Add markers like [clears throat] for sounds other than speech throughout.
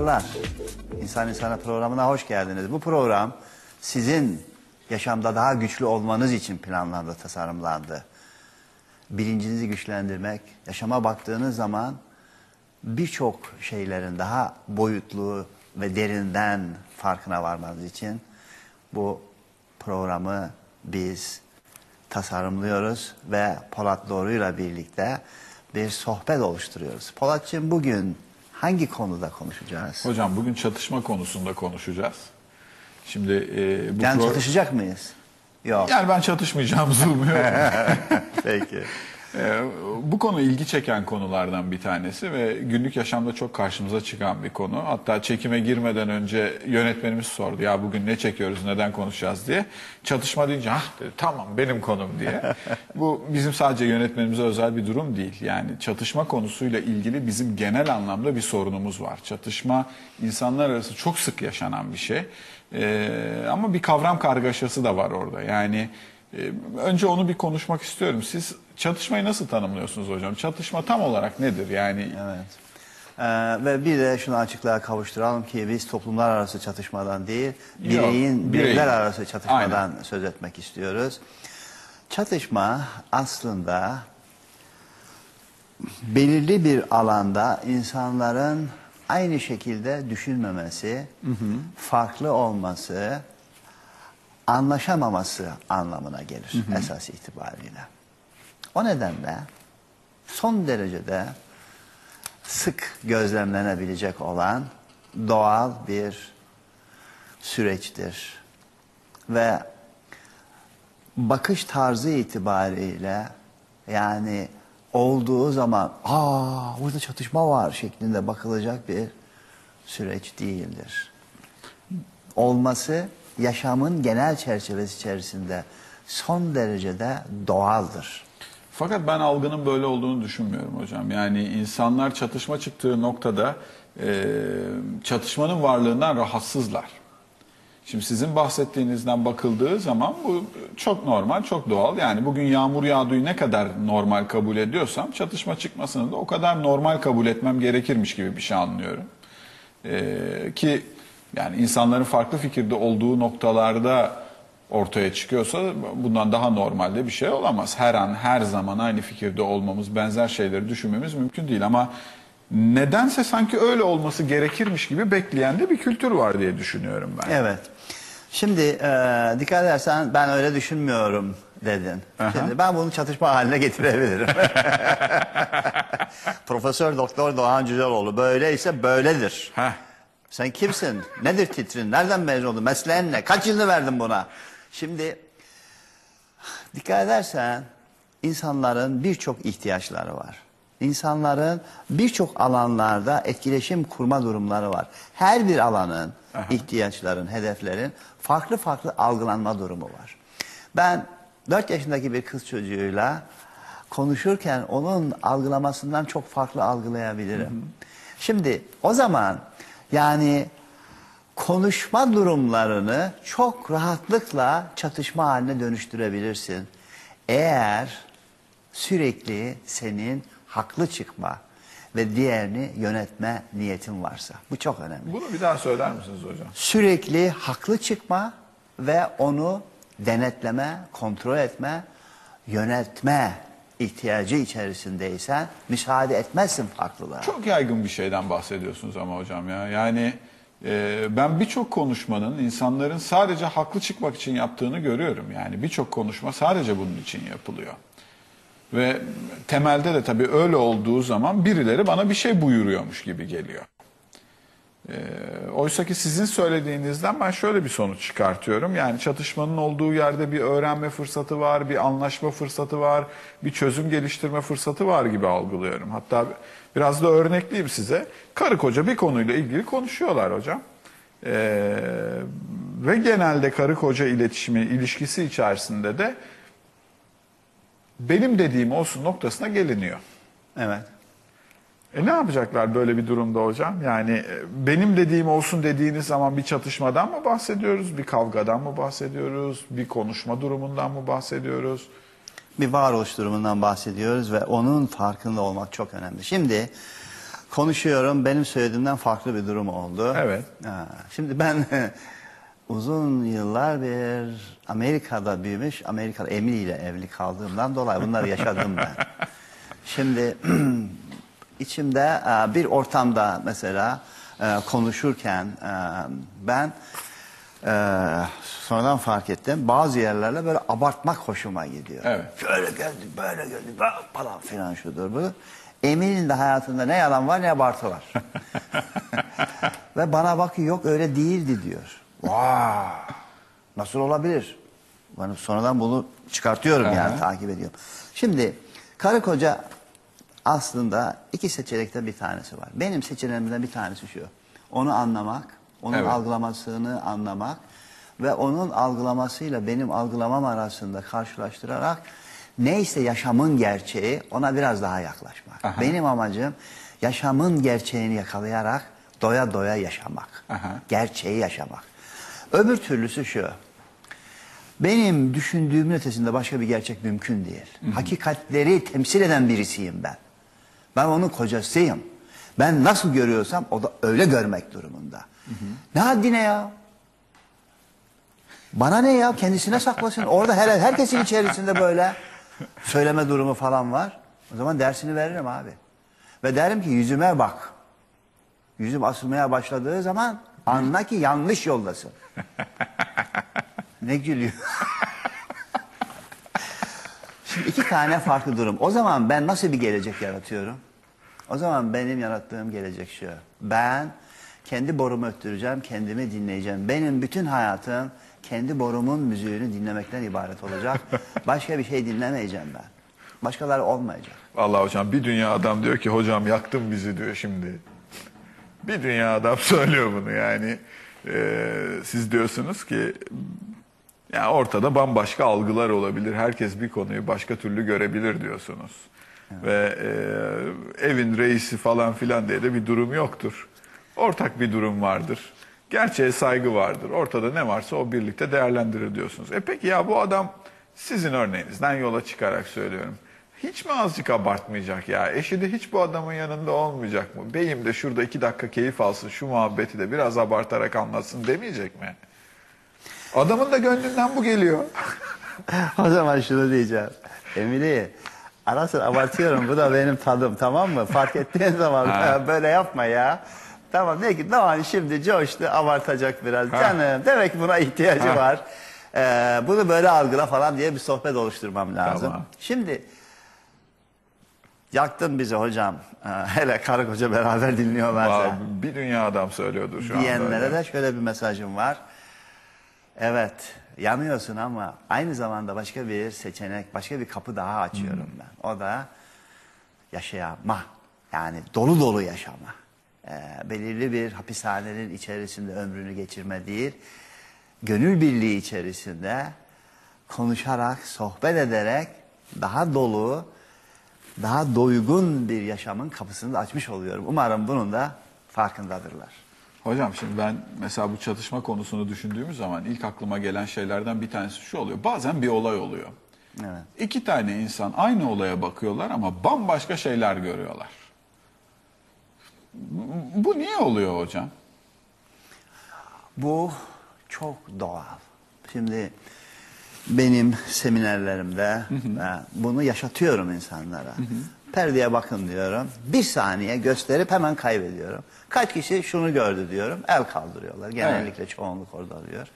Pazarlar. İnsan İnsana programına hoş geldiniz. Bu program sizin yaşamda daha güçlü olmanız için planlandı, tasarımlandı. Bilincinizi güçlendirmek, yaşama baktığınız zaman birçok şeylerin daha boyutlu ve derinden farkına varmanız için bu programı biz tasarımlıyoruz ve Polat Doğru'yla birlikte bir sohbet oluşturuyoruz. Polatçığım bugün hangi konuda konuşacağız? Hocam bugün çatışma konusunda konuşacağız. Şimdi e, bu Yani pro- çatışacak mıyız? Yok. yani ben çatışmayacağımızı umuyorum. [laughs] Peki. E, bu konu ilgi çeken konulardan bir tanesi ve günlük yaşamda çok karşımıza çıkan bir konu. Hatta çekime girmeden önce yönetmenimiz sordu ya bugün ne çekiyoruz, neden konuşacağız diye. Çatışma deyince ah dedi, tamam benim konum diye. [laughs] bu bizim sadece yönetmenimize özel bir durum değil. Yani çatışma konusuyla ilgili bizim genel anlamda bir sorunumuz var. Çatışma insanlar arası çok sık yaşanan bir şey. E, ama bir kavram kargaşası da var orada. Yani ee, Önce onu bir konuşmak istiyorum. Siz çatışmayı nasıl tanımlıyorsunuz hocam? Çatışma tam olarak nedir? Yani Evet. Ee, ve bir de şunu açıklığa kavuşturalım ki biz toplumlar arası çatışmadan değil, bireyin, birey. bireyler arası çatışmadan söz etmek istiyoruz. Çatışma aslında belirli bir alanda insanların aynı şekilde düşünmemesi, farklı olması, anlaşamaması anlamına gelir esas itibariyle. O nedenle son derecede sık gözlemlenebilecek olan doğal bir süreçtir. Ve bakış tarzı itibariyle yani olduğu zaman aa burada çatışma var şeklinde bakılacak bir süreç değildir. Olması yaşamın genel çerçevesi içerisinde son derecede doğaldır. fakat ben algının böyle olduğunu düşünmüyorum hocam. Yani insanlar çatışma çıktığı noktada e, çatışmanın varlığından rahatsızlar. Şimdi sizin bahsettiğinizden bakıldığı zaman bu çok normal, çok doğal. Yani bugün yağmur yağdığı ne kadar normal kabul ediyorsam çatışma çıkmasını da o kadar normal kabul etmem gerekirmiş gibi bir şey anlıyorum. Ee, ki yani insanların farklı fikirde olduğu noktalarda ortaya çıkıyorsa bundan daha normalde bir şey olamaz. Her an, her zaman aynı fikirde olmamız, benzer şeyleri düşünmemiz mümkün değil ama nedense sanki öyle olması gerekirmiş gibi bekleyen de bir kültür var diye düşünüyorum ben. Evet. Şimdi e, dikkat edersen ben öyle düşünmüyorum dedin. Aha. Şimdi ben bunu çatışma haline getirebilirim. [laughs] [laughs] Profesör Doktor Doğan Cüceloğlu böyleyse böyledir. Heh. Sen kimsin? Nedir titrin? Nereden mezun oldun? Mesleğin ne? Kaç yılını verdin buna? Şimdi dikkat edersen insanların birçok ihtiyaçları var. İnsanların birçok alanlarda etkileşim kurma durumları var. Her bir alanın ihtiyaçların, hedeflerin farklı farklı algılanma durumu var. Ben 4 yaşındaki bir kız çocuğuyla konuşurken onun algılamasından çok farklı algılayabilirim. Şimdi o zaman yani konuşma durumlarını çok rahatlıkla çatışma haline dönüştürebilirsin. Eğer sürekli senin haklı çıkma ve diğerini yönetme niyetin varsa. Bu çok önemli. Bunu bir daha söyler misiniz hocam? Sürekli haklı çıkma ve onu denetleme, kontrol etme, yönetme ihtiyacı içerisindeysen müsaade etmezsin farklılığa. Çok yaygın bir şeyden bahsediyorsunuz ama hocam ya. Yani e, ben birçok konuşmanın insanların sadece haklı çıkmak için yaptığını görüyorum. Yani birçok konuşma sadece bunun için yapılıyor. Ve temelde de tabii öyle olduğu zaman birileri bana bir şey buyuruyormuş gibi geliyor. Ee, oysa ki sizin söylediğinizden ben şöyle bir sonuç çıkartıyorum. Yani çatışmanın olduğu yerde bir öğrenme fırsatı var, bir anlaşma fırsatı var, bir çözüm geliştirme fırsatı var gibi algılıyorum. Hatta biraz da örnekleyeyim size. Karı koca bir konuyla ilgili konuşuyorlar hocam. Ee, ve genelde karı koca iletişimi, ilişkisi içerisinde de benim dediğim olsun noktasına geliniyor. Evet. E ne yapacaklar böyle bir durumda hocam? Yani e, benim dediğim olsun dediğiniz zaman bir çatışmadan mı bahsediyoruz? Bir kavgadan mı bahsediyoruz? Bir konuşma durumundan mı bahsediyoruz? bir varoluş durumundan bahsediyoruz ve onun farkında olmak çok önemli. Şimdi konuşuyorum. Benim söylediğimden farklı bir durum oldu. Evet. Ha, şimdi ben [laughs] uzun yıllar bir Amerika'da büyümüş, Amerikalı Emily ile evli kaldığımdan dolayı bunları yaşadım ben. [laughs] Şimdi [clears throat] içimde e, bir ortamda mesela e, konuşurken e, ben e, sonradan fark ettim bazı yerlerle böyle abartmak hoşuma gidiyor. Evet. Şöyle geldi, böyle geldi, falan filan şudur bu. Emin'in de hayatında ne yalan var ne abartı var. [laughs] Ve bana bakıyor yok öyle değildi diyor. Vay nasıl olabilir? Ben sonradan bunu çıkartıyorum yani takip ediyorum. Şimdi karı koca aslında iki seçenekten bir tanesi var. Benim seçeneğimden bir tanesi şu. Onu anlamak, onun Evet. algılamasını anlamak ve onun algılamasıyla benim algılamam arasında karşılaştırarak neyse yaşamın gerçeği ona biraz daha yaklaşmak. Aha. Benim amacım yaşamın gerçeğini yakalayarak doya doya yaşamak. Aha. Gerçeği yaşamak. Öbür türlüsü şu. Benim düşündüğümün ötesinde başka bir gerçek mümkün değil. Hakikatleri temsil eden birisiyim ben. Ben onun kocasıyım. Ben nasıl görüyorsam o da öyle görmek durumunda. Ne haddine ya? Bana ne ya? Kendisine saklasın. Orada her, herkesin içerisinde böyle söyleme durumu falan var. O zaman dersini veririm abi. Ve derim ki yüzüme bak. Yüzüm asılmaya başladığı zaman anla ki yanlış yoldasın. [laughs] Ne gülüyor? Şimdi iki tane farklı durum. O zaman ben nasıl bir gelecek yaratıyorum? O zaman benim yarattığım gelecek şu. Ben kendi borumu öttüreceğim, kendimi dinleyeceğim. Benim bütün hayatım kendi borumun müziğini dinlemekten ibaret olacak. Başka bir şey dinlemeyeceğim ben. Başkaları olmayacak. Vallahi hocam bir dünya adam diyor ki hocam yaktın bizi diyor şimdi. Bir dünya adam [laughs] söylüyor bunu yani. Ee, siz diyorsunuz ki ya ortada bambaşka algılar olabilir. Herkes bir konuyu başka türlü görebilir diyorsunuz. Ve e, evin reisi falan filan diye de bir durum yoktur. Ortak bir durum vardır. Gerçeğe saygı vardır. Ortada ne varsa o birlikte değerlendirir diyorsunuz. E peki ya bu adam sizin örneğinizden yola çıkarak söylüyorum. Hiç mi azıcık abartmayacak ya? Eşi de hiç bu adamın yanında olmayacak mı? Beyim de şurada iki dakika keyif alsın, şu muhabbeti de biraz abartarak anlatsın demeyecek mi? Adamın da gönlünden bu geliyor. [laughs] o zaman şunu diyeceğim. Emili ara sıra abartıyorum bu da benim tadım tamam mı? Fark ettiğin zaman Ha. [laughs] böyle yapma ya. Tamam ne ki tamam şimdi coştu abartacak biraz. Ha. Canım demek ki buna ihtiyacı Ha. var. Ee, bunu böyle algıla falan diye bir sohbet oluşturmam lazım. Tamam. Şimdi yaktın bizi hocam. Ee, hele karı koca beraber dinliyorlarsa. Vallahi bir dünya adam söylüyordur şu anda. diyenlere öyle. de şöyle bir mesajım var. Evet, yanıyorsun ama aynı zamanda başka bir seçenek, başka bir kapı daha açıyorum ben. O da yaşayama. Yani dolu dolu yaşama. Ee, belirli bir hapishanenin içerisinde ömrünü geçirme değil, gönül birliği içerisinde konuşarak, sohbet ederek daha dolu, daha doygun bir yaşamın kapısını da açmış oluyorum. Umarım bunun da farkındadırlar. Hocam şimdi ben mesela bu çatışma konusunu düşündüğümüz zaman ilk aklıma gelen şeylerden bir tanesi şu oluyor. Bazen bir olay oluyor. Evet. İki tane insan aynı olaya bakıyorlar ama bambaşka şeyler görüyorlar. Bu- niye oluyor hocam? Bu çok doğal. Şimdi benim seminerlerimde ben bunu yaşatıyorum insanlara. Perdeye bakın diyorum. Bir saniye gösterip hemen kaybediyorum. Kaç kişi şunu gördü diyorum. El kaldırıyorlar. Genellikle çoğunluk orada oluyor.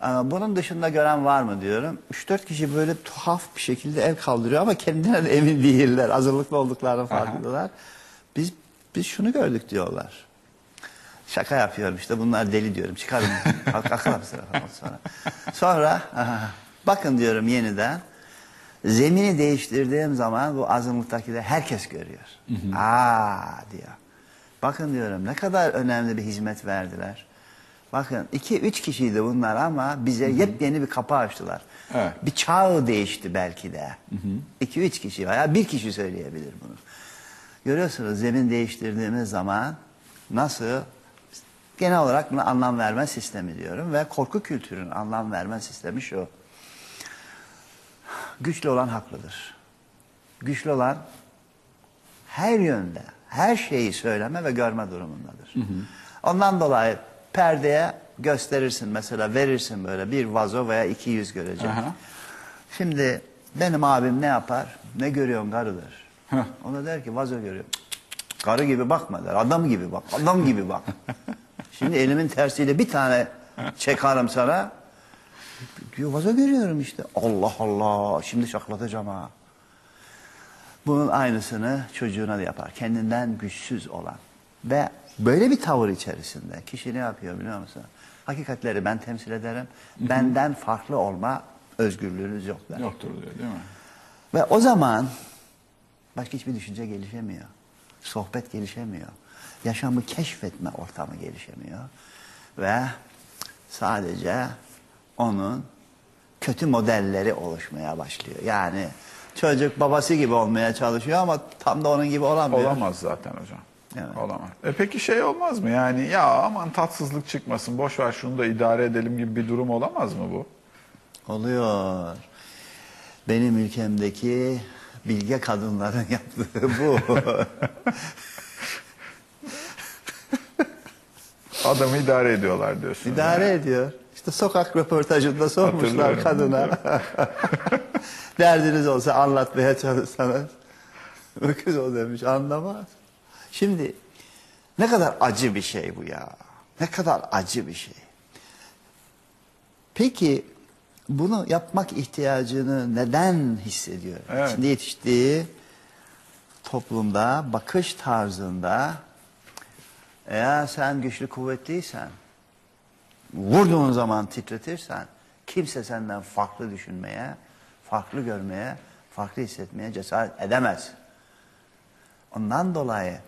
Ama bunun dışında gören var mı diyorum. 3-4 kişi böyle tuhaf bir şekilde el kaldırıyor ama kendilerine de [laughs] emin değiller. Hazırlıklı olduklarının farkındalar. Biz biz şunu gördük diyorlar. Şaka yapıyorum işte bunlar deli diyorum. Çıkarın [laughs] kalk bir sıra falan sonra. Sonra aha, bakın diyorum yeniden. Zemini değiştirdiğim zaman bu azınlıktakiler herkes görüyor. Aa diyor. Bakın diyorum ne kadar önemli bir hizmet verdiler. Bakın iki üç kişiydi bunlar ama bize yepyeni bir kapı açtılar. Evet. Bir çağ değişti belki de. İki üç kişi veya bir kişi söyleyebilir bunu. Görüyorsunuz zemin değiştirdiğimiz zaman nasıl genel olarak buna anlam verme sistemi diyorum ve korku kültürünün anlam verme sistemi şu. Güçlü olan haklıdır. Güçlü olan her yönde, her şeyi söyleme ve görme durumundadır. Ondan dolayı perdeye gösterirsin mesela verirsin böyle bir vazo veya iki yüz görecek. Aha. Şimdi benim abim ne yapar? Ne görüyorsun karıdır. Heh. Ona der ki vazo görüyorum. Karı gibi bakma der. Adam gibi bak. Adam gibi bak. [laughs] Şimdi elimin tersiyle bir tane çekarım sana. Diyor vazo görüyorum işte. Allah Allah. Şimdi şaklatacağım ha. Bunun aynısını çocuğuna da yapar. Kendinden güçsüz olan. Ve böyle bir tavır içerisinde kişi ne yapıyor biliyor musun? Hakikatleri ben temsil ederim. Benden farklı olma özgürlüğünüz yok der. Yoktur diyor değil mi? Ve o zaman başka hiçbir düşünce gelişemiyor. Sohbet gelişemiyor. Yaşamı keşfetme ortamı gelişemiyor. Ve sadece onun kötü modelleri oluşmaya başlıyor. Yani çocuk babası gibi olmaya çalışıyor ama tam da onun gibi olamıyor. Olamaz zaten hocam. Evet. Olamaz. E peki şey olmaz mı yani ya aman tatsızlık çıkmasın boş ver şunu da idare edelim gibi bir durum olamaz mı bu? Oluyor. Benim ülkemdeki bilge kadınların [laughs] yaptığı bu. [laughs] Adamı idare ediyorlar diyorsun. İdare ediyor. İşte sokak röportajında sormuşlar kadına. [laughs] Derdiniz olsa anlatmaya çalışsanız. Öküz o demiş anlamaz. Şimdi ne kadar acı bir şey bu ya. Ne kadar acı bir şey. Peki bunu yapmak ihtiyacını neden hissediyor? Evet. Şimdi yetiştiği toplumda, bakış tarzında eğer sen güçlü kuvvetliysen, vurduğun zaman titretirsen, kimse senden farklı düşünmeye, farklı görmeye, farklı hissetmeye cesaret edemez. Ondan dolayı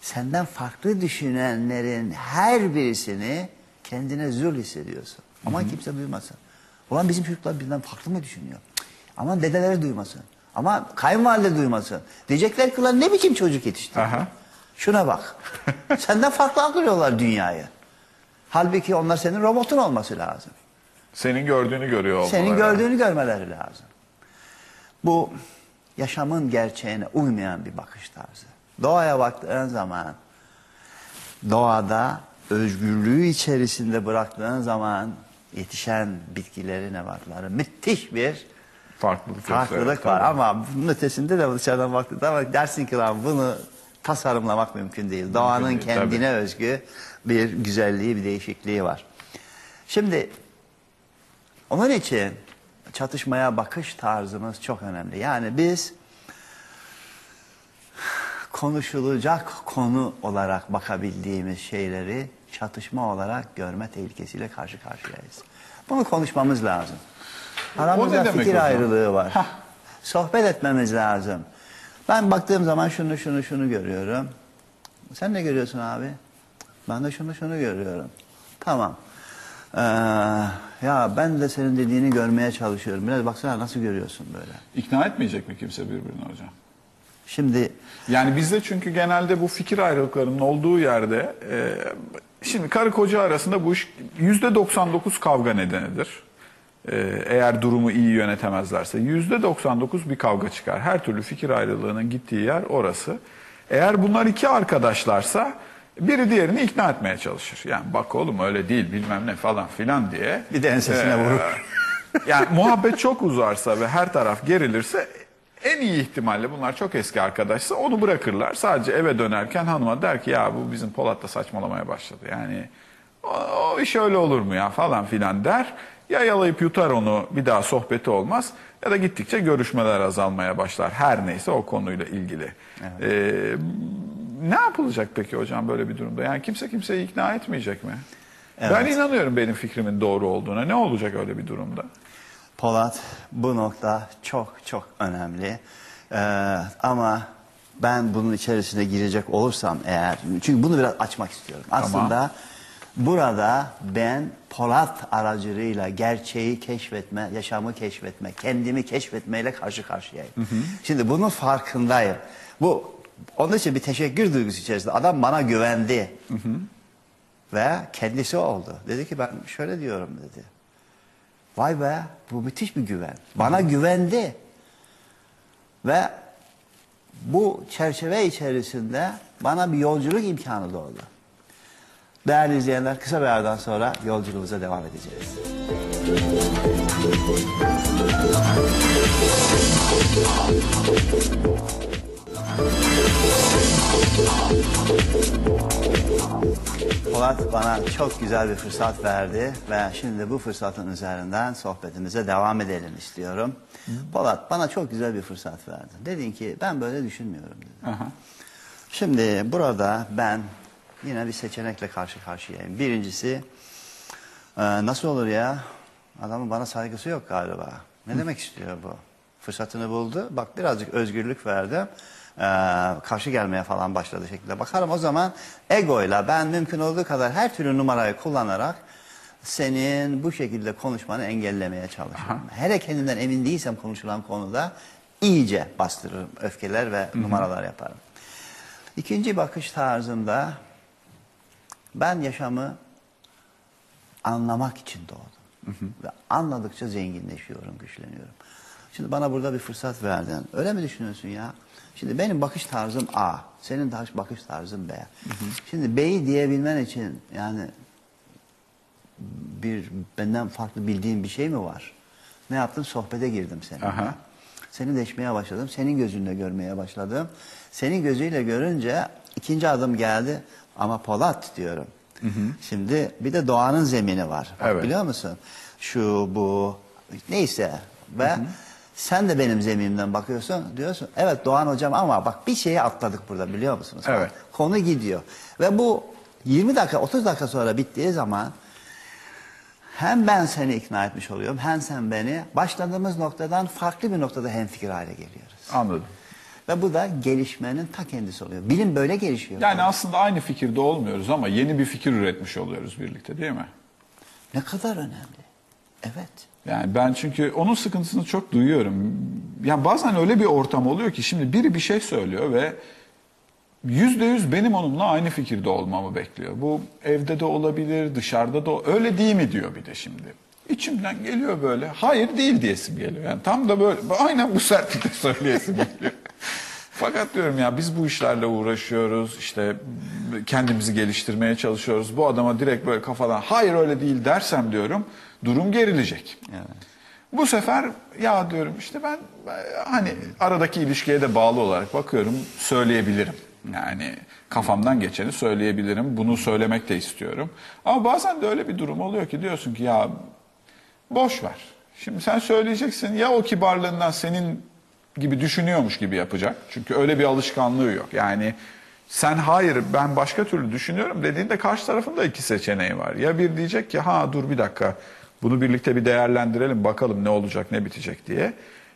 senden farklı düşünenlerin her birisini kendine zul hissediyorsun. Ama kimse duymasın. Ulan bizim çocuklar bizden farklı mı düşünüyor? Aman dedeleri duymasın. Ama kayınvalide duymasın. Diyecekler ki lan ne biçim çocuk yetişti? Aha. Şuna bak. [laughs] Senden farklı algılıyorlar dünyayı. Halbuki onlar senin robotun olması lazım. Senin gördüğünü görüyor olmaları. Senin gördüğünü görmeleri lazım. Bu yaşamın gerçeğine uymayan bir bakış tarzı. Doğaya baktığın zaman doğada özgürlüğü içerisinde bıraktığın zaman yetişen bitkilerin nebatları müthiş bir Farklılık, farklılık var. Tabii. Ama bunun ötesinde de dışarıdan baktığında ama dersin ki lan bunu tasarımlamak mümkün değil. Doğanın değil, kendine özgü bir güzelliği, bir değişikliği var. Şimdi onun için çatışmaya bakış tarzımız çok önemli. Yani biz konuşulacak konu olarak bakabildiğimiz şeyleri çatışma olarak görme tehlikesiyle karşı karşıyayız. Bunu konuşmamız lazım. Aramızda fikir ayrılığı var. Sohbet etmemiz lazım. Ben baktığım zaman şunu şunu şunu görüyorum. Sen ne görüyorsun abi? Ben de şunu şunu görüyorum. Tamam. Ee, ya ben de senin dediğini görmeye çalışıyorum. Biraz baksana nasıl görüyorsun böyle. İkna etmeyecek mi kimse birbirini hocam? Şimdi Yani bizde çünkü genelde bu fikir ayrılıklarının olduğu yerde e, şimdi karı koca arasında bu iş yüzde 99 kavga nedenidir. E, eğer durumu iyi yönetemezlerse yüzde 99 bir kavga çıkar. Her türlü fikir ayrılığının gittiği yer orası. Eğer bunlar iki arkadaşlarsa biri diğerini ikna etmeye çalışır. Yani bak oğlum öyle değil bilmem ne falan filan diye. bir de ensesine Ee, vurur. [laughs] Yani muhabbet çok uzarsa ve her taraf gerilirse en iyi ihtimalle bunlar çok eski arkadaşsa onu bırakırlar. Sadece eve dönerken hanıma der ki ya bu bizim Polat da saçmalamaya başladı. Yani o, o iş öyle olur mu ya falan filan der. Ya yalayıp yutar onu bir daha sohbeti olmaz ya da gittikçe görüşmeler azalmaya başlar. Her neyse o konuyla ilgili. Ee, ne yapılacak peki hocam böyle bir durumda? Yani kimse kimseyi ikna etmeyecek mi? Ben Evet. inanıyorum benim fikrimin doğru olduğuna. Ne olacak öyle bir durumda? Polat bu nokta çok çok önemli. Ee, ama ben bunun içerisine girecek olursam eğer, çünkü bunu biraz açmak istiyorum. Aslında burada ben Polat aracılığıyla gerçeği keşfetme, yaşamı keşfetme, kendimi keşfetmeyle karşı karşıyayım. Şimdi bunun farkındayım. Bu onun için bir teşekkür duygusu içerisinde. Adam bana güvendi. Ve kendisi oldu. Dedi ki ben şöyle diyorum dedi. Vay be bu müthiş bir güven. Bana güvendi. Ve bu çerçeve içerisinde bana bir yolculuk imkanı doğdu. Değerli izleyenler kısa bir aradan sonra yolculuğumuza devam edeceğiz. Polat bana çok güzel bir fırsat verdi ve şimdi bu fırsatın üzerinden sohbetimize devam edelim istiyorum. Polat bana çok güzel bir fırsat verdin. Dedin ki ben böyle düşünmüyorum dedin. Aha. Şimdi burada ben yine bir seçenekle karşı karşıyayım. Birincisi e, nasıl olur ya adamın bana saygısı yok galiba. Ne demek istiyor bu? Fırsatını buldu. Bak birazcık özgürlük verdim. E, karşı gelmeye falan başladı şekilde. Bakarım o zaman egoyla ben mümkün olduğu kadar her türlü numarayı kullanarak senin bu şekilde konuşmanı engellemeye çalışırım. Hele kendimden emin değilsem konuşulan konuda iyice bastırırım. Öfkeler ve numaralar yaparım. İkinci bakış tarzımda ben yaşamı anlamak için doğdum. Ve anladıkça zenginleşiyorum, güçleniyorum. Şimdi bana burada bir fırsat verdin. Öyle mi düşünüyorsun ya? Şimdi benim bakış tarzım A, senin bakış tarzın B. Şimdi B'yi diyebilmen için yani bir benden farklı bildiğin bir şey mi var? Ne yaptım? Sohbete girdim seninle. Aha. Seni deşmeye başladım. Senin gözünle görmeye başladım. Senin gözüyle görünce ikinci adım geldi. Ama Polat diyorum. Şimdi bir de doğanın zemini var. Bak, Evet. Biliyor musun? Şu bu neyse ve sen de benim zeminimden bakıyorsun diyorsun. Evet Doğan hocam ama bak bir şeyi atladık burada biliyor musunuz? Evet. Konu gidiyor. Ve bu 20 dakika 30 dakika sonra bittiği zaman hem ben seni ikna etmiş oluyorum hem sen beni başladığımız noktadan farklı bir noktada hemfikir hale geliyoruz. Anladım. Ve bu da gelişmenin ta kendisi oluyor. Bilim böyle gelişiyor. Yani aslında aynı fikirde olmuyoruz ama yeni bir fikir üretmiş oluyoruz birlikte değil mi? Ne kadar önemli. Evet. Yani ben çünkü onun sıkıntısını çok duyuyorum. Yani bazen öyle bir ortam oluyor ki şimdi biri bir şey söylüyor ve yüzde yüz benim onunla aynı fikirde olmamı bekliyor. Bu evde de olabilir, dışarıda da öyle değil mi diyor bir de şimdi. İçimden geliyor böyle. Hayır değil diyesim geliyor. Yani tam da böyle aynen bu sertlikte söyleyesim geliyor. [laughs] Fakat diyorum ya biz bu işlerle uğraşıyoruz. işte kendimizi geliştirmeye çalışıyoruz. Bu adama direkt böyle kafadan hayır öyle değil dersem diyorum durum gerilecek. Bu sefer ya diyorum işte ben hani aradaki ilişkiye de bağlı olarak bakıyorum söyleyebilirim. Yani kafamdan geçeni söyleyebilirim. Bunu söylemek de istiyorum. Ama bazen de öyle bir durum oluyor ki diyorsun ki ya boş ver. Şimdi sen söyleyeceksin ya o kibarlığından senin gibi düşünüyormuş gibi yapacak. Çünkü öyle bir alışkanlığı yok. Yani sen hayır ben başka türlü düşünüyorum dediğinde karşı tarafın da iki seçeneği var. Ya bir diyecek ki ha dur bir dakika bunu birlikte bir değerlendirelim bakalım ne olacak ne bitecek diye.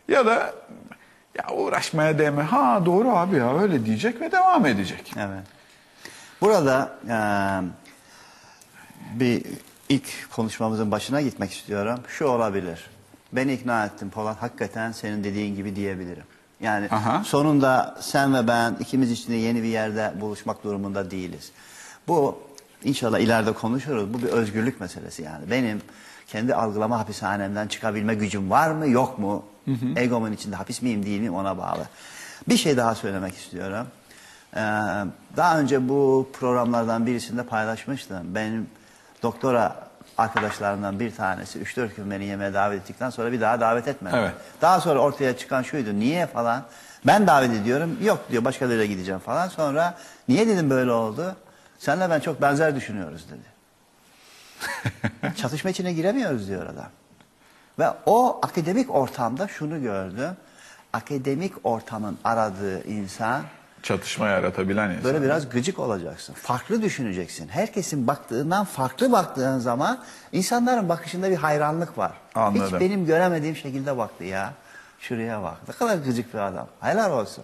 Ya da ya uğraşmaya değme ha doğru abi ya öyle diyecek ve devam edecek. Evet. Burada eee, bir ilk konuşmamızın başına gitmek istiyorum. Şu olabilir. Beni ikna ettin Polat. Hakikaten senin dediğin gibi diyebilirim. Yani Aha. sonunda sen ve ben ikimiz içinde yeni bir yerde buluşmak durumunda değiliz. Bu inşallah ileride konuşuruz. Bu bir özgürlük meselesi yani. Benim kendi algılama hapishanemden çıkabilme gücüm var mı yok mu? Egomun içinde hapis miyim değil miyim ona bağlı. Bir şey daha söylemek istiyorum. Ee, daha önce bu programlardan birisinde paylaşmıştım. Benim doktora arkadaşlarımdan bir tanesi 3-4 gün beni yemeğe davet ettikten sonra bir daha davet etmedi. Evet. Daha sonra ortaya çıkan şuydu. Niye falan? Ben davet ediyorum. Yok diyor başkalarıyla gideceğim falan. Sonra niye dedim böyle oldu? Senle ben çok benzer düşünüyoruz dedi. [laughs] Çatışma içine giremiyoruz diyor adam. Ve o akademik ortamda şunu gördüm. Akademik ortamın aradığı insan Çatışma yaratabilen insan. böyle biraz gıcık olacaksın. Farklı düşüneceksin. Herkesin baktığından farklı baktığın zaman insanların bakışında bir hayranlık var. Anladım. Hiç benim göremediğim şekilde baktı ya. Şuraya bak. Ne kadar gıcık bir adam. Helal olsun.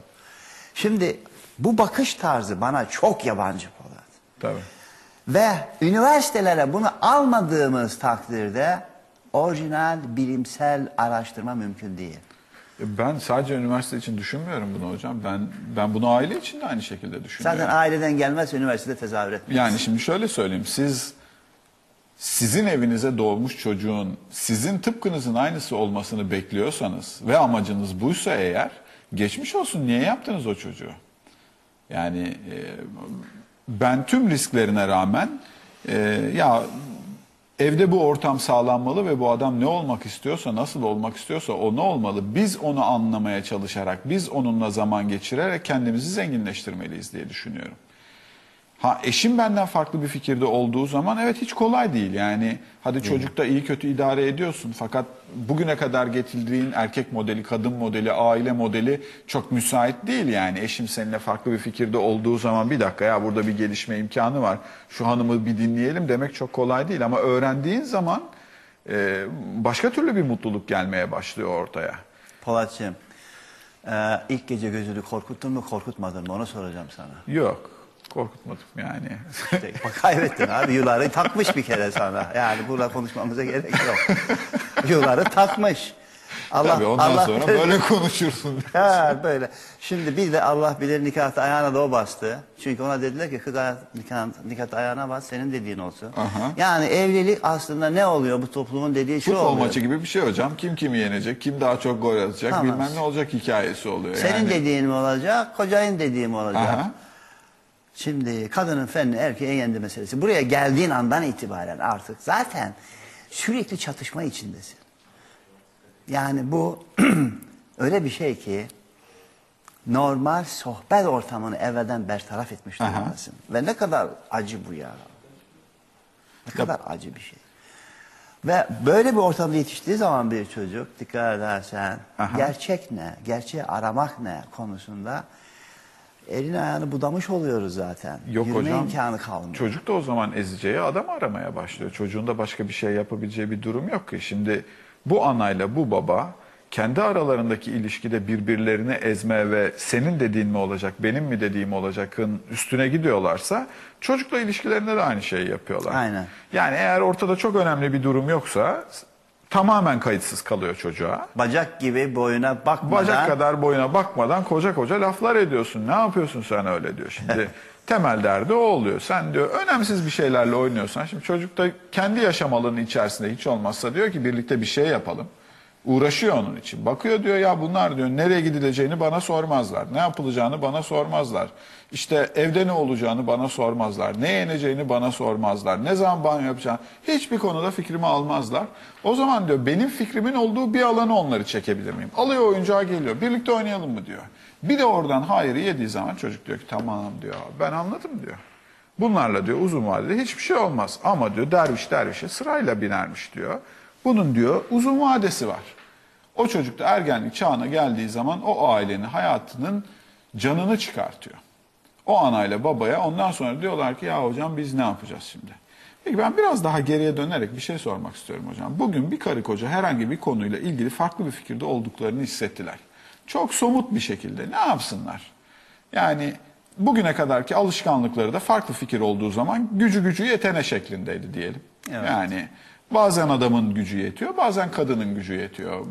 Şimdi bu bakış tarzı bana çok yabancı Polat. Tabii. Ve üniversitelere bunu almadığımız takdirde orijinal bilimsel araştırma mümkün değil. Ben sadece üniversite için düşünmüyorum bunu hocam. Ben ben bunu aile için de aynı şekilde düşünüyorum. Zaten aileden gelmez üniversitede tezahür etmez. Yani şimdi şöyle söyleyeyim. Siz sizin evinize doğmuş çocuğun sizin tıpkınızın aynısı olmasını bekliyorsanız ve amacınız buysa eğer Geçmiş olsun niye yaptınız o çocuğu? Yani e, ben tüm risklerine rağmen e, ya evde bu ortam sağlanmalı ve bu adam ne olmak istiyorsa, nasıl olmak istiyorsa o ne olmalı? Biz onu anlamaya çalışarak, biz onunla zaman geçirerek kendimizi zenginleştirmeliyiz diye düşünüyorum. Ha eşim benden farklı bir fikirde olduğu zaman evet hiç kolay değil. Yani hadi çocukta iyi kötü idare ediyorsun fakat bugüne kadar getirdiğin erkek modeli, kadın modeli, aile modeli çok müsait değil yani. Eşim seninle farklı bir fikirde olduğu zaman bir dakika ya burada bir gelişme imkanı var. Şu hanımı bir dinleyelim demek çok kolay değil ama öğrendiğin zaman e, başka türlü bir mutluluk gelmeye başlıyor ortaya. Polatcığım, e, ilk gece gözünü korkuttun mu korkutmadın mı onu soracağım sana. Yok korkutmadım yani. İşte bak kaybettin abi yuları takmış bir kere sana. Yani burada konuşmamıza gerek yok. yuları takmış. Allah, Tabii ondan Allah sonra böyle konuşursun. Ha böyle. Şimdi bir de Allah bilir nikahta ayağına da o bastı. Çünkü ona dediler ki kız nikah, nikahta ayağına bas senin dediğin olsun. Aha. Yani evlilik aslında ne oluyor bu toplumun dediği şu Futbol oluyor. maçı gibi bir şey hocam. Kim kimi yenecek, kim daha çok gol atacak, Tamam. bilmem ne olacak hikayesi oluyor. Senin yani. dediğin mi olacak, kocanın dediği mi olacak? Aha. Şimdi kadının fenli erkeğin yendi meselesi. Buraya geldiğin andan itibaren artık zaten sürekli çatışma içindesin. Yani bu [clears throat] öyle bir şey ki normal sohbet ortamını evvelden bertaraf etmiş durumdasın. Ve ne kadar acı bu ya. Ne kadar acı bir şey. Ve böyle bir ortamda yetiştiği zaman bir çocuk dikkat edersen Aha. gerçek ne, gerçeği aramak ne konusunda elini ayağını budamış oluyoruz zaten. Yok Yürüme hocam. imkanı kalmıyor. Çocuk da o zaman ezeceği adam aramaya başlıyor. Çocuğun da başka bir şey yapabileceği bir durum yok ki. Şimdi bu anayla bu baba kendi aralarındaki ilişkide birbirlerini ezme ve senin dediğin mi olacak, benim mi dediğim olacakın üstüne gidiyorlarsa çocukla ilişkilerinde de aynı şeyi yapıyorlar. Aynen. Yani eğer ortada çok önemli bir durum yoksa tamamen kayıtsız kalıyor çocuğa. Bacak gibi boyuna bakmadan Bacak kadar boyuna bakmadan koca koca laflar ediyorsun. Ne yapıyorsun sen öyle diyor. Şimdi [laughs] temel derdi o oluyor. Sen diyor önemsiz bir şeylerle oynuyorsan. Şimdi çocuk da kendi yaşam alanı içerisinde hiç olmazsa diyor ki birlikte bir şey yapalım. Uğraşıyor onun için. Bakıyor diyor ya bunlar diyor nereye gidileceğini bana sormazlar. Ne yapılacağını bana sormazlar. İşte evde ne olacağını bana sormazlar. Ne yeneceğini bana sormazlar. Ne zaman banyo yapacağını hiçbir konuda fikrimi almazlar. O zaman diyor benim fikrimin olduğu bir alanı onları çekebilir miyim? Alıyor oyuncağı geliyor. Birlikte oynayalım mı diyor. Bir de oradan hayır yediği zaman çocuk diyor ki tamam diyor ben anladım diyor. Bunlarla diyor uzun vadede hiçbir şey olmaz. Ama diyor derviş dervişe sırayla binermiş diyor. Bunun diyor uzun vadesi var. O çocuk da ergenlik çağına geldiği zaman o ailenin hayatının canını çıkartıyor. O anayla babaya ondan sonra diyorlar ki ya hocam biz ne yapacağız şimdi? Peki ben biraz daha geriye dönerek bir şey sormak istiyorum hocam. Bugün bir karı koca herhangi bir konuyla ilgili farklı bir fikirde olduklarını hissettiler. Çok somut bir şekilde ne yapsınlar? Yani bugüne kadarki alışkanlıkları da farklı fikir olduğu zaman gücü gücü yetene şeklindeydi diyelim. Evet. Yani bazen adamın gücü yetiyor, bazen kadının gücü yetiyor.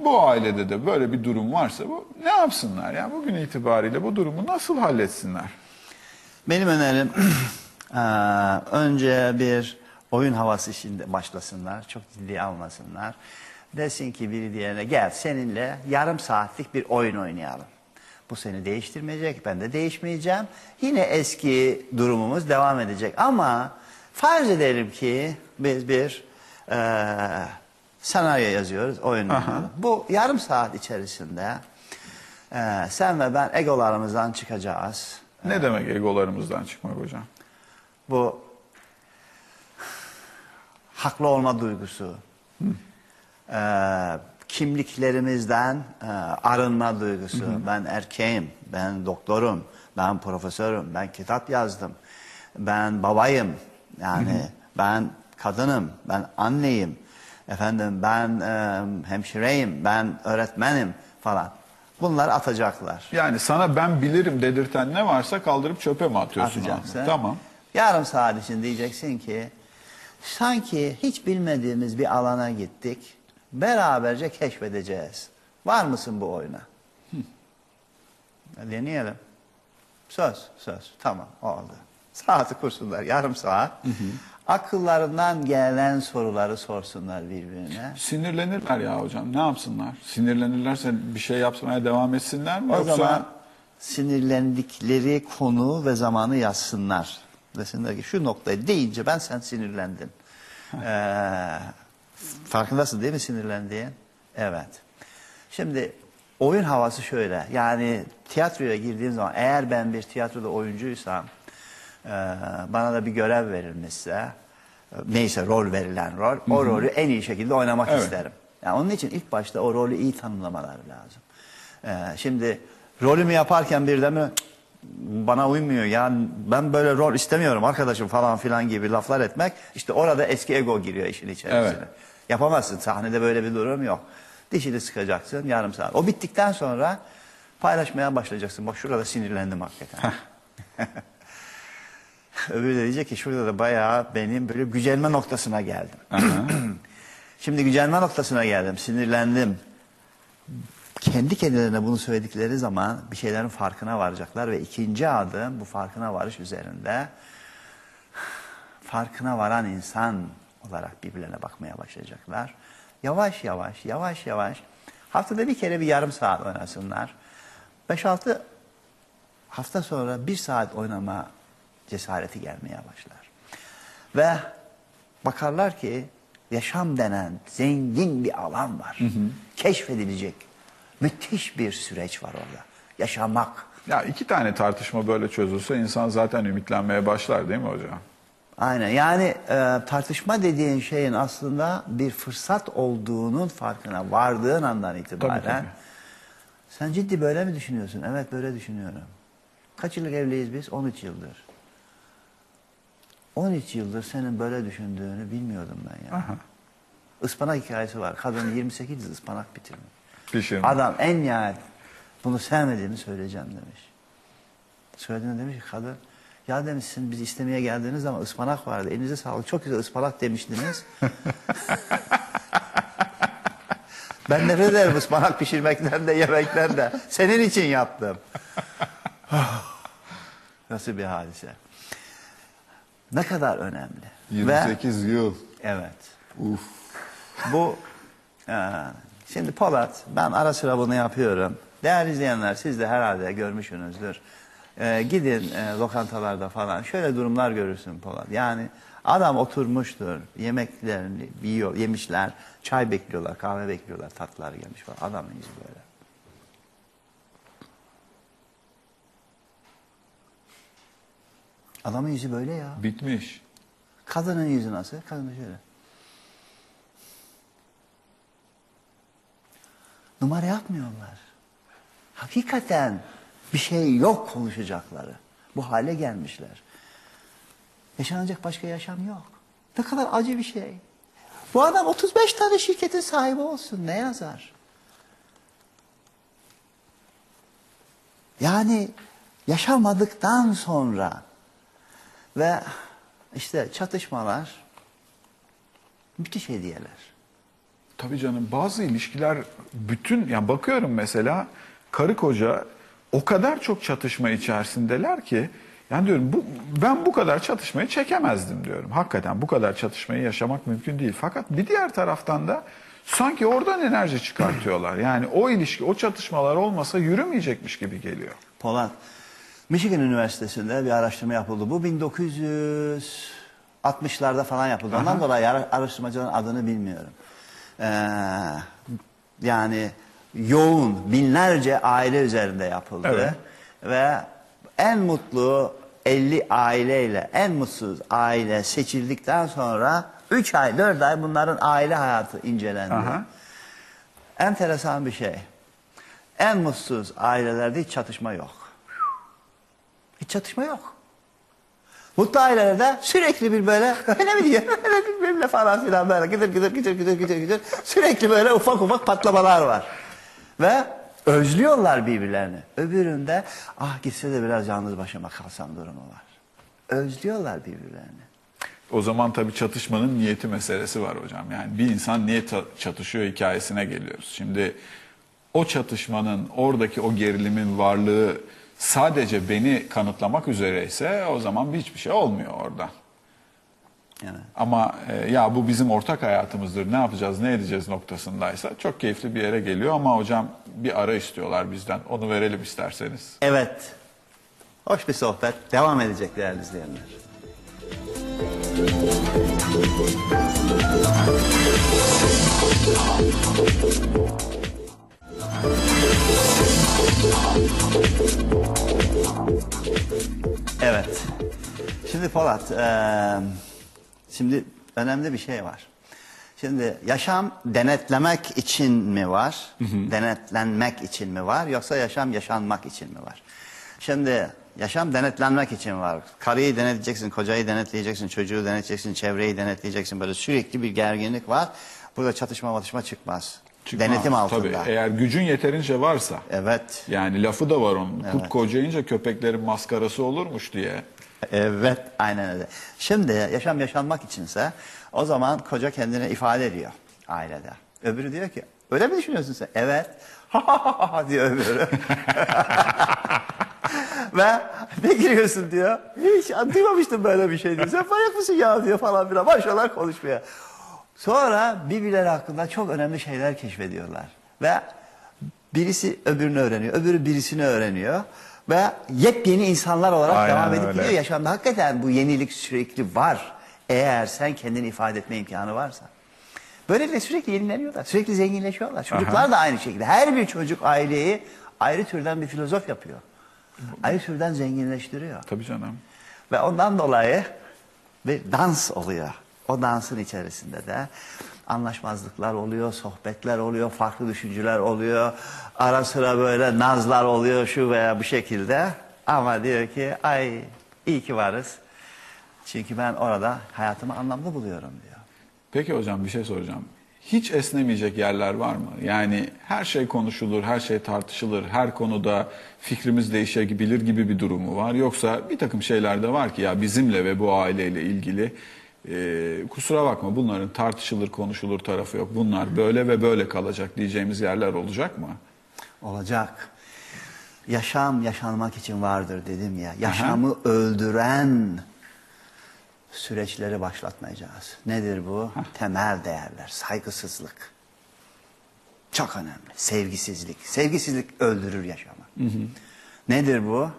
Bu ailede de böyle bir durum varsa bu ne yapsınlar? Yani bugün itibariyle bu durumu nasıl halletsinler? Benim önerim [clears throat] önce bir oyun havası içinde başlasınlar. Çok ciddiye almasınlar. Desin ki biri diğerine gel seninle yarım saatlik bir oyun oynayalım. Bu seni değiştirmeyecek, ben de değişmeyeceğim. Yine eski durumumuz devam edecek. Ama farz edelim ki biz bir eee senaryo yazıyoruz, oyun oynayalım. Bu yarım saat içerisinde eee, sen ve ben egolarımızdan çıkacağız. Ne demek egolarımızdan çıkmak hocam? bu haklı olma duygusu, eee, kimliklerimizden eee, arınma duygusu. Ben erkeğim, ben doktorum, ben profesörüm, ben kitap yazdım, ben babayım, yani ben kadınım, ben anneyim, efendim ben eee, hemşireyim, ben öğretmenim falan. Bunları atacaklar. Yani sana ben bilirim dedirten ne varsa kaldırıp çöpe mi atıyorsun? Atacaksın. Tamam. Yarım saat için diyeceksin ki sanki hiç bilmediğimiz bir alana gittik. Beraberce keşfedeceğiz. Var mısın bu oyuna? Ya Deneyelim. Söz, söz. Tamam oldu. Saati kursunlar yarım saat. akıllarından gelen soruları sorsunlar birbirine. Sinirlenirler ya hocam. Ne yapsınlar? Sinirlenirlerse bir şey yapmaya devam etsinler mi? O Yoksa zaman sinirlendikleri konu ve zamanı yazsınlar. Desinler ki şu noktayı deyince ben sen sinirlendin. Ee, farkındasın değil mi sinirlendiğin? Evet. Şimdi oyun havası şöyle. Yani tiyatroya girdiğim zaman eğer ben bir tiyatroda oyuncuysam bana da bir görev verilmişse neyse rol verilen rol o rolü en iyi şekilde oynamak Evet. isterim. Yani onun için ilk başta o rolü iyi tanımlamaları lazım. Ee, şimdi rolümü yaparken birden mi bana uymuyor ya ben böyle rol istemiyorum arkadaşım falan filan gibi laflar etmek işte orada eski ego giriyor işin içerisine. Evet. Yapamazsın sahnede böyle bir durum yok. Dişini sıkacaksın yarım saat. O bittikten sonra paylaşmaya başlayacaksın. Bak şurada sinirlendim hakikaten. [laughs] [laughs] Öbürü ki şurada da bayağı benim böyle gücenme noktasına geldim. [clears throat] Şimdi gücenme noktasına geldim, sinirlendim. Kendi kendilerine bunu söyledikleri zaman bir şeylerin farkına varacaklar ve ikinci adım bu farkına varış üzerinde farkına varan insan olarak birbirlerine bakmaya başlayacaklar. Yavaş yavaş, yavaş yavaş haftada bir kere bir yarım saat oynasınlar. 5-6 hafta sonra bir saat oynama cesareti gelmeye başlar. Ve bakarlar ki yaşam denen zengin bir alan var. Keşfedilecek müthiş bir süreç var orada. Yaşamak. ya iki tane tartışma böyle çözülse insan zaten ümitlenmeye başlar değil mi hocam? Aynen yani e, tartışma dediğin şeyin aslında bir fırsat olduğunun farkına vardığın andan itibaren Tabii, tabii. sen ciddi böyle mi düşünüyorsun? Evet böyle düşünüyorum. Kaç yıllık evliyiz biz? 13 yıldır. 13 yıldır senin böyle düşündüğünü bilmiyordum ben ya. Aha. Ispanak hikayesi var. Kadın 28 yıl ıspanak bitirmiş. Pişirme. Adam en nihayet bunu sevmediğimi söyleyeceğim demiş. Söylediğinde demiş ki kadın ya demişsin biz istemeye geldiğiniz zaman ıspanak vardı. Elinize sağlık çok güzel ıspanak demiştiniz. [laughs] ben nefret ederim ıspanak pişirmekten de yemekten de. Senin için yaptım. [laughs] Nasıl bir hadise. Ne kadar önemli. Ve 28 yıl. evet. Uf. Bu e, şimdi Polat ben ara sıra bunu yapıyorum. Değerli izleyenler siz de herhalde görmüşsünüzdür. E, gidin e, lokantalarda falan şöyle durumlar görürsün Polat. Yani adam oturmuştur yemeklerini yiyor, yemişler çay bekliyorlar kahve bekliyorlar tatlılar gelmiş falan adamın yüzü böyle. Adamın yüzü böyle ya. Bitmiş. Kadının yüzü nasıl? Kadın şöyle. Numara yapmıyorlar. Hakikaten bir şey yok konuşacakları. Bu hale gelmişler. Yaşanacak başka yaşam yok. Ne kadar acı bir şey. Bu adam 35 tane şirketin sahibi olsun ne yazar? Yani yaşamadıktan sonra ve işte çatışmalar müthiş hediyeler. Tabii canım bazı ilişkiler bütün yani bakıyorum mesela karı koca o kadar çok çatışma içerisindeler ki yani diyorum bu ben bu kadar çatışmayı çekemezdim diyorum. Hakikaten bu kadar çatışmayı yaşamak mümkün değil. Fakat bir diğer taraftan da sanki oradan enerji çıkartıyorlar. Yani o ilişki, o çatışmalar olmasa yürümeyecekmiş gibi geliyor. Polat, Michigan Üniversitesi'nde bir araştırma yapıldı. Bu 1960'larda falan yapıldı. Ondan dolayı ara- araştırmacıların adını bilmiyorum. Ee, yani yoğun binlerce aile üzerinde yapıldı. Evet. Ve en mutlu 50 aileyle en mutsuz aile seçildikten sonra 3 ay 4 ay bunların aile hayatı incelendi. Aha. Enteresan bir şey. En mutsuz ailelerde hiç çatışma yok. Hiç çatışma yok. Mutlu ailelerde sürekli bir böyle öyle mi diyor? Öyle falan filan böyle gidir gidir gidir gidir gidir gidir. Sürekli böyle ufak ufak patlamalar var. Ve özlüyorlar birbirlerini. Öbüründe ah gitse de biraz yalnız başıma kalsam durumu var. Özlüyorlar birbirlerini. O zaman tabii çatışmanın niyeti meselesi var hocam. Yani bir insan niye çatışıyor hikayesine geliyoruz. Şimdi o çatışmanın, oradaki o gerilimin varlığı sadece beni kanıtlamak üzereyse o zaman hiçbir şey olmuyor orada. Evet. Ama e, ya bu bizim ortak hayatımızdır ne yapacağız ne edeceğiz noktasındaysa çok keyifli bir yere geliyor ama hocam bir ara istiyorlar bizden onu verelim isterseniz. Evet. Hoş bir sohbet. Devam edecek değerli izleyenler. Evet. Şimdi Polat, eee, şimdi önemli bir şey var. Şimdi yaşam denetlemek için mi var? Denetlenmek için mi var? Yoksa yaşam yaşanmak için mi var? Şimdi yaşam denetlenmek için var. Karıyı denetleyeceksin, kocayı denetleyeceksin, çocuğu denetleyeceksin, çevreyi denetleyeceksin. Böyle sürekli bir gerginlik var. Burada çatışma matışma çıkmaz. Çıkmaz. Denetim altında. Tabii eğer gücün yeterince varsa Evet. yani lafı da var onun Evet. kurt kocayınca köpeklerin maskarası olurmuş diye. Evet, aynen öyle. Şimdi yaşam yaşanmak içinse o zaman koca kendini ifade ediyor ailede. Öbürü diyor ki, öyle mi düşünüyorsun sen? Evet. Ha ha ha ha diyor öbürü. Ve ne giriyorsun diyor. Hiç duymamıştım böyle bir şey diyor. Sen manyak mısın ya diyor falan filan. Başlıyorlar konuşmaya. Sonra birbirleri hakkında çok önemli şeyler keşfediyorlar. Ve birisi öbürünü öğreniyor, öbürü birisini öğreniyor. Ve yepyeni insanlar olarak Aynen devam edip öyle. gidiyor. Yaşamda hakikaten bu yenilik sürekli var. Eğer sen kendini ifade etme imkanı varsa. Böylelikle sürekli yenileniyorlar, sürekli zenginleşiyorlar. Çocuklar da aynı şekilde. Her bir çocuk aileyi ayrı türden bir filozof yapıyor. Ayrı türden zenginleştiriyor. Tabii canım. Ve ondan dolayı bir dans oluyor. O dansın içerisinde de anlaşmazlıklar oluyor, sohbetler oluyor, farklı düşünceler oluyor. Ara sıra böyle nazlar oluyor şu veya bu şekilde. Ama diyor ki ay iyi ki varız. Çünkü ben orada hayatımı anlamlı buluyorum diyor. Peki hocam bir şey soracağım. Hiç esnemeyecek yerler var mı? Yani her şey konuşulur, her şey tartışılır, her konuda fikrimiz değişebilir gibi bir durumu var. Yoksa bir takım şeyler de var ki ya bizimle ve bu aileyle ilgili e, kusura bakma bunların tartışılır, konuşulur tarafı yok. Bunlar böyle ve böyle kalacak diyeceğimiz yerler olacak mı? Olacak. Yaşam yaşanmak için vardır dedim ya. Yaşamı öldüren süreçleri başlatmayacağız. Nedir bu? Temel değerler, saygısızlık. Çok önemli. Sevgisizlik. Sevgisizlik öldürür yaşamı. Nedir bu?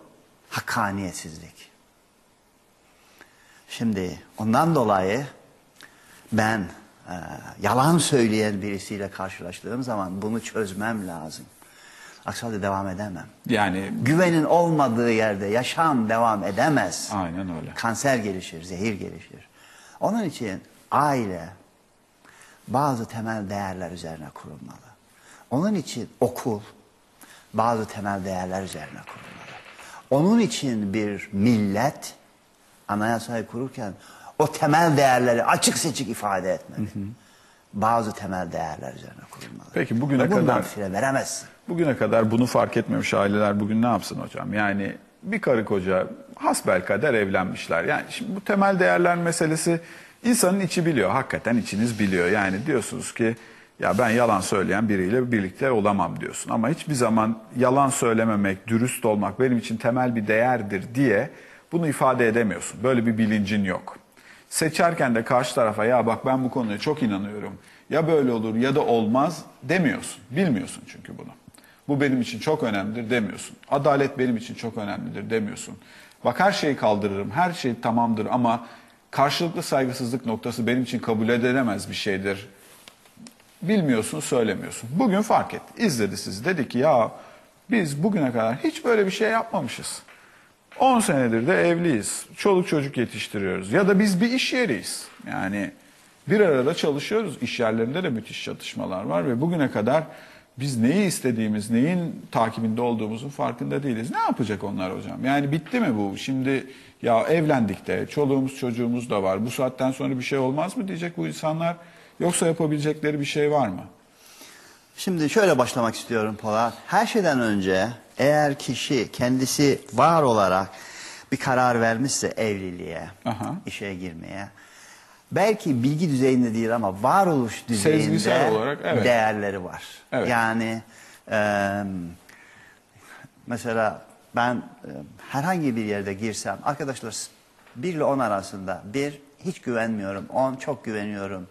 Hakkaniyetsizlik. Şimdi ondan dolayı ben e, yalan söyleyen birisiyle karşılaştığım zaman bunu çözmem lazım. Aksi halde devam edemem. Yani Güvenin olmadığı yerde yaşam devam edemez. aynen öyle. Kanser gelişir, zehir gelişir. Onun için aile bazı temel değerler üzerine kurulmalı. Onun için okul bazı temel değerler üzerine kurulmalı. Onun için bir millet anayasayı kururken o temel değerleri açık seçik ifade etmeli. Bazı temel değerler üzerine kurulmalı. Peki bugüne bundan kadar- fire veremezsin. Bugüne kadar bunu fark etmemiş aileler bugün ne yapsın hocam? Yani bir karı koca hasbelkader evlenmişler. Yani şimdi bu temel değerler meselesi insanın içi biliyor. Hakikaten içiniz biliyor. Yani diyorsunuz ki ya ben yalan söyleyen biriyle birlikte olamam diyorsun. Ama hiçbir zaman yalan söylememek, dürüst olmak benim için temel bir değerdir diye bunu ifade edemiyorsun. Böyle bir bilincin yok. Seçerken de karşı tarafa ya bak ben bu konuya çok inanıyorum. Ya böyle olur ya da olmaz demiyorsun. Bilmiyorsun çünkü bunu. Bu benim için çok önemlidir demiyorsun. Adalet benim için çok önemlidir demiyorsun. Bak her şeyi kaldırırım, her şey tamamdır ama karşılıklı saygısızlık noktası benim için kabul edilemez bir şeydir. Bilmiyorsun, söylemiyorsun. Bugün fark etti. İzledi sizi. Dedi ki ya biz bugüne kadar hiç böyle bir şey yapmamışız. 10 senedir de evliyiz. Çoluk çocuk yetiştiriyoruz. Ya da biz bir iş yeriyiz. Yani bir arada çalışıyoruz. İş yerlerinde de müthiş çatışmalar var ve bugüne kadar biz neyi istediğimiz, neyin takibinde olduğumuzun farkında değiliz. Ne yapacak onlar hocam? Yani bitti mi bu? Şimdi ya evlendik de, çoluğumuz çocuğumuz da var. Bu saatten sonra bir şey olmaz mı diyecek bu insanlar? Yoksa yapabilecekleri bir şey var mı? Şimdi şöyle başlamak istiyorum Polat. Her şeyden önce eğer kişi kendisi var olarak bir karar vermişse evliliğe, Aha. işe girmeye, belki bilgi düzeyinde değil ama varoluş düzeyinde Sezgisel olarak, evet. değerleri var. Evet. Yani e, mesela ben e, herhangi bir yerde girsem arkadaşlar 1 ile 10 arasında bir hiç güvenmiyorum, 10 çok güveniyorum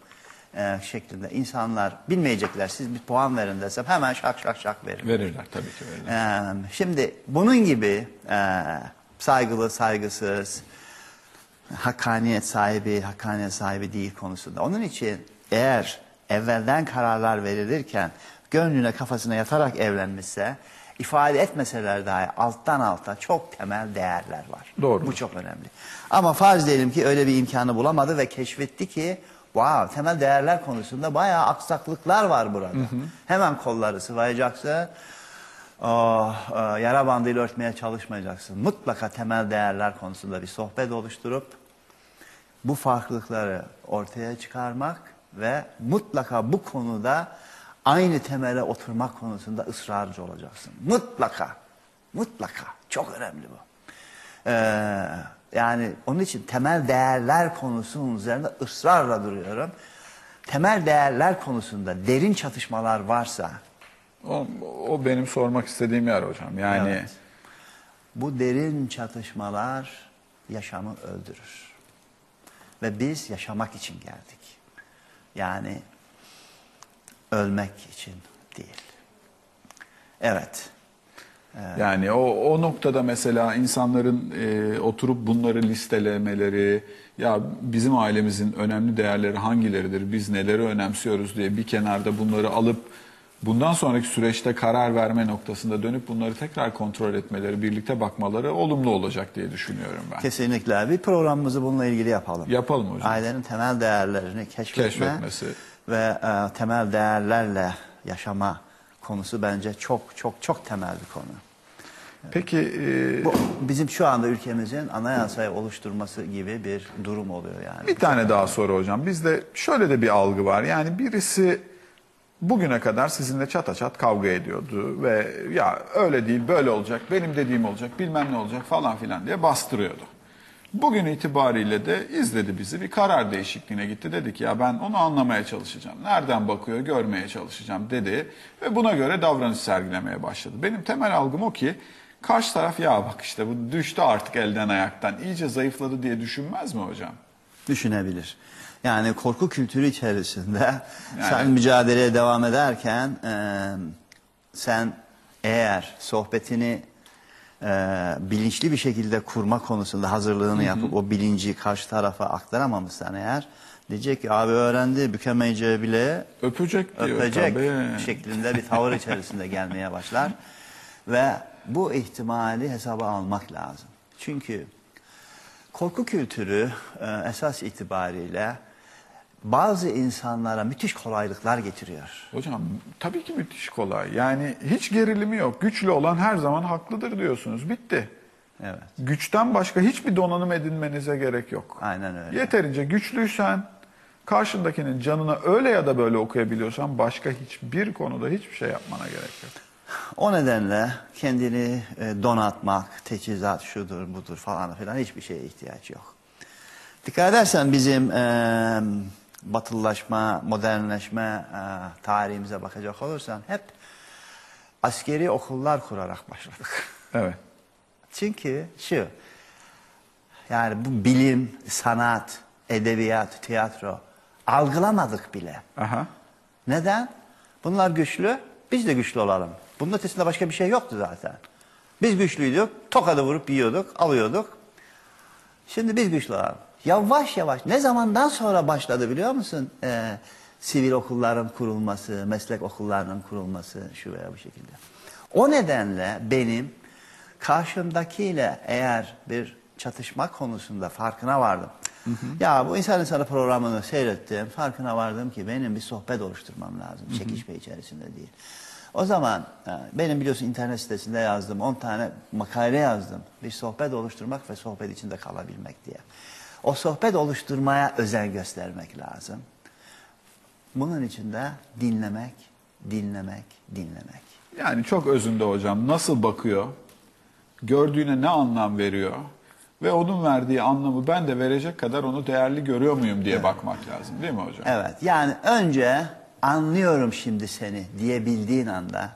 e, şeklinde insanlar bilmeyecekler. Siz bir puan verin desem hemen şak şak şak verir. Verirler tabii ki verirler. Ee, şimdi bunun gibi e, saygılı, saygısız, hakkaniyet sahibi, hakkaniyet sahibi değil konusunda. Onun için eğer evvelden kararlar verilirken gönlüne kafasına yatarak evlenmişse ifade etmeseler dahi alttan alta çok temel değerler var. Doğru. Bu çok önemli. Ama farz diyelim ki öyle bir imkanı bulamadı ve keşfetti ki wow, temel değerler konusunda bayağı aksaklıklar var burada. Hemen kolları sıvayacaksın. Oh, e, yara bandıyla örtmeye çalışmayacaksın. Mutlaka temel değerler konusunda bir sohbet oluşturup bu farklılıkları ortaya çıkarmak ve mutlaka bu konuda aynı temele oturmak konusunda ısrarcı olacaksın. Mutlaka, mutlaka. Çok önemli bu. Ee, yani onun için temel değerler konusunun üzerinde ısrarla duruyorum. Temel değerler konusunda derin çatışmalar varsa O, o benim sormak istediğim yer hocam. Yani Evet. Bu derin çatışmalar yaşamı öldürür. Ve biz yaşamak için geldik. Yani ölmek için değil. Evet. Yani o, o noktada mesela insanların e, oturup bunları listelemeleri, ya bizim ailemizin önemli değerleri hangileridir, biz neleri önemsiyoruz diye bir kenarda bunları alıp bundan sonraki süreçte karar verme noktasında dönüp bunları tekrar kontrol etmeleri, birlikte bakmaları olumlu olacak diye düşünüyorum ben. Kesinlikle bir programımızı bununla ilgili yapalım. Yapalım hocam. Ailenin temel değerlerini keşfetme Keşfetmesi. ve e, temel değerlerle yaşama konusu bence çok çok çok temel bir konu. Peki e, Bu bizim şu anda ülkemizin anayasayı oluşturması gibi bir durum oluyor yani. Bir tane daha soru hocam. Bizde şöyle de bir algı var. Yani birisi bugüne kadar sizinle çata çat kavga ediyordu ve ya öyle değil böyle olacak benim dediğim olacak bilmem ne olacak falan filan diye bastırıyordu. Bugün itibariyle de izledi bizi bir karar değişikliğine gitti. Dedi ki ya ben onu anlamaya çalışacağım. Nereden bakıyor görmeye çalışacağım dedi. Ve buna göre davranış sergilemeye başladı. Benim temel algım o ki karşı taraf ya bak işte bu düştü artık elden ayaktan iyice zayıfladı diye düşünmez mi hocam? düşünebilir. Yani korku kültürü içerisinde Yani- [laughs] sen mücadeleye devam ederken e, sen eğer sohbetini e, bilinçli bir şekilde kurma konusunda hazırlığını yapıp o bilinci karşı tarafa aktaramamışsan eğer diyecek ki abi öğrendi bükemeyeceği bile Öpecek diyor öpecek tabii. şeklinde bir tavır içerisinde gelmeye başlar. Ve bu ihtimali hesaba almak lazım. Çünkü korku kültürü e, esas itibariyle bazı insanlara müthiş kolaylıklar getiriyor. Hocam tabii ki müthiş kolay. Yani hiç gerilimi yok. Güçlü olan her zaman haklıdır diyorsunuz. Bitti. Evet. Güçten başka hiçbir donanım edinmenize gerek yok. Aynen öyle. Yeterince güçlüysen, karşındakinin canına öyle ya da böyle okuyabiliyorsan başka hiçbir konuda hiçbir şey yapmana gerek yok. O nedenle kendini e, donatmak, teçhizat şudur budur falan filan hiçbir şeye ihtiyaç yok. Dikkat edersen bizim e, batılılaşma, modernleşme e, tarihimize bakacak olursan hep askeri okullar kurarak başladık. [laughs] Evet. Çünkü şu, yani bu bilim, sanat, edebiyat, tiyatro algılamadık bile. Aha. Neden? Bunlar güçlü, biz de güçlü olalım. Bunun ötesinde başka bir şey yoktu zaten. Biz güçlüydük, tokadı vurup yiyorduk, alıyorduk. Şimdi biz güçlü olalım. Yavaş yavaş, ne zamandan sonra başladı biliyor musun? Ee, sivil okulların kurulması, meslek okullarının kurulması şu veya bu şekilde. O nedenle benim karşımdakiyle eğer bir çatışma konusunda farkına vardım. Ya bu insan insana programını seyrettim. Farkına vardım ki benim bir sohbet oluşturmam lazım. Çekişme içerisinde değil. O zaman e, benim biliyorsun internet sitesinde yazdım. 10 tane makale yazdım. Bir sohbet oluşturmak ve sohbet içinde kalabilmek diye. O sohbet oluşturmaya özen göstermek lazım. Bunun için de dinlemek, dinlemek, dinlemek. Yani çok özünde hocam nasıl bakıyor, gördüğüne ne anlam veriyor ve onun verdiği anlamı ben de verecek kadar onu değerli görüyor muyum diye bakmak lazım değil mi hocam? Evet yani önce anlıyorum şimdi seni diyebildiğin anda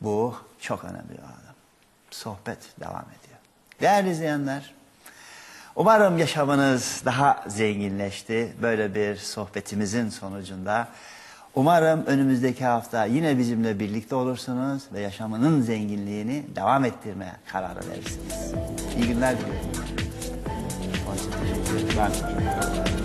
bu çok önemli bir adam. Sohbet devam ediyor. Değerli izleyenler Umarım yaşamınız daha zenginleşti böyle bir sohbetimizin sonucunda. Umarım önümüzdeki hafta yine bizimle birlikte olursunuz ve yaşamının zenginliğini devam ettirmeye karar verirsiniz. İyi günler diliyorum. Teşekkür ederim.